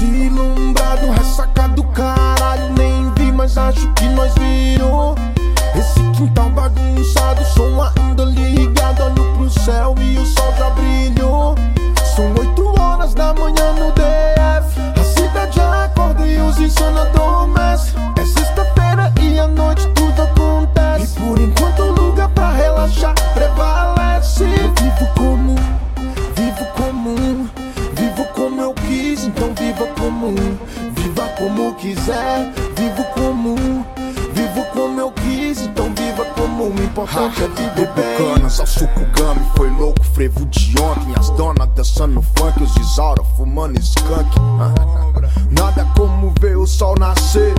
ilumbrado, ressaca do caralho. Nem vi, mas acho que nós viram. Esse quintal bagunçado, som ainda ligado. Olho pro céu e o sol já brilhou. Importante é viver bem. Canas ao gami, foi louco, frevo de ontem. As donas dançando funk, os Isaura fumando skunk. Nada como ver o sol nascer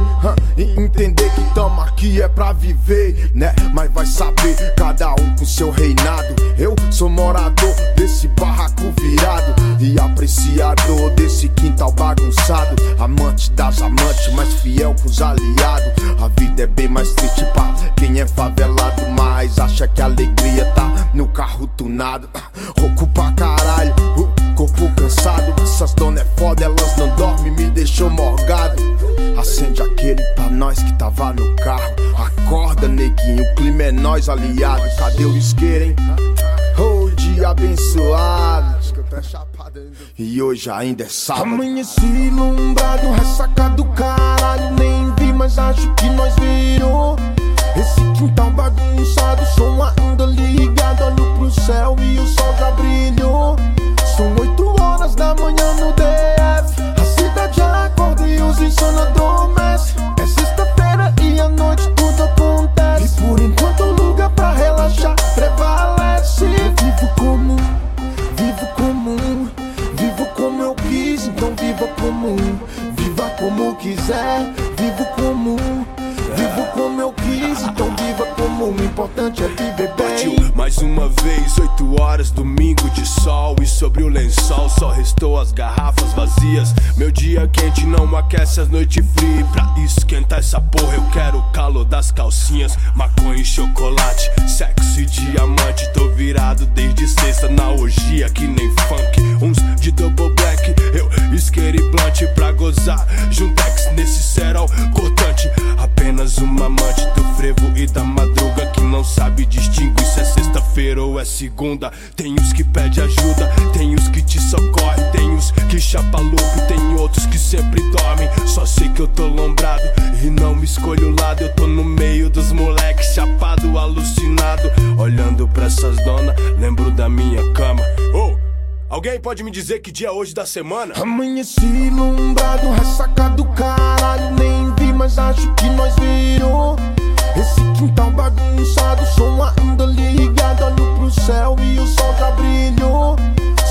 e entender que tamo aqui é pra viver, né? Mas vai saber, cada um com seu reinado. Eu sou morador desse barraco virado e apreciador desse quintal bagunçado. Amante das amantes, mais fiel com os aliados. Tunado. Rouco pra caralho, o corpo cansado. Essas donas é foda, elas não dormem, me deixou morgado. Acende aquele pra nós que tava no carro. Acorda, neguinho, o clima é nós aliado. Cadê o isqueiro, hein? Oh, dia abençoado. E hoje ainda é sábado. Amanheci ilumbrado, ressaca do caralho. Nem vi, mas acho que nós viram. Viva comum. Viva como quiser, vivo comum. Vivo como eu quis, então viva comum. O importante é viver bem. mais uma vez, 8 horas, domingo de sol. E sobre o lençol só restou as garrafas vazias. Meu dia quente não aquece as noites frias. Pra esquentar essa porra, eu quero o calor das calcinhas. Maconha e chocolate, sexo e diamante. Tô virado desde sexta na orgia, que nem funk. Uns de double black, não sabe distinguir se é sexta-feira ou é segunda. Tem os que pede ajuda, tem os que te socorre, tem os que chapa louco, tem outros que sempre dormem. Só sei que eu tô lombrado e não me escolho lado. Eu tô no meio dos moleques, chapado, alucinado. Olhando pra essas donas, lembro da minha cama. Oh, alguém pode me dizer que dia é hoje da semana? Amanheci ressaca do caralho. Nem vi, mas acho que nós viram. Esse quintal bagunçado, som ainda ligado. Olho pro céu e o sol já brilhou.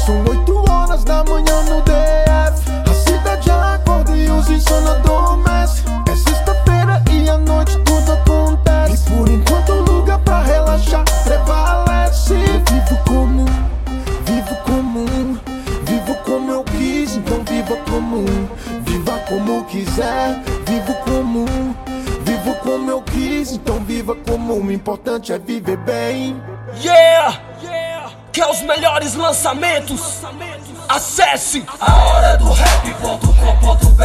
São oito horas da manhã no DF. A cidade acorda e os insano adormecem. É sexta-feira e à noite tudo acontece. E por enquanto o lugar pra relaxar prevalece. Eu vivo comum, vivo comum. Vivo como eu quis, então viva comum. Viva como quiser, comum. O importante é viver bem. Yeah! Quer os melhores lançamentos? Acesse A hora do rap.com.br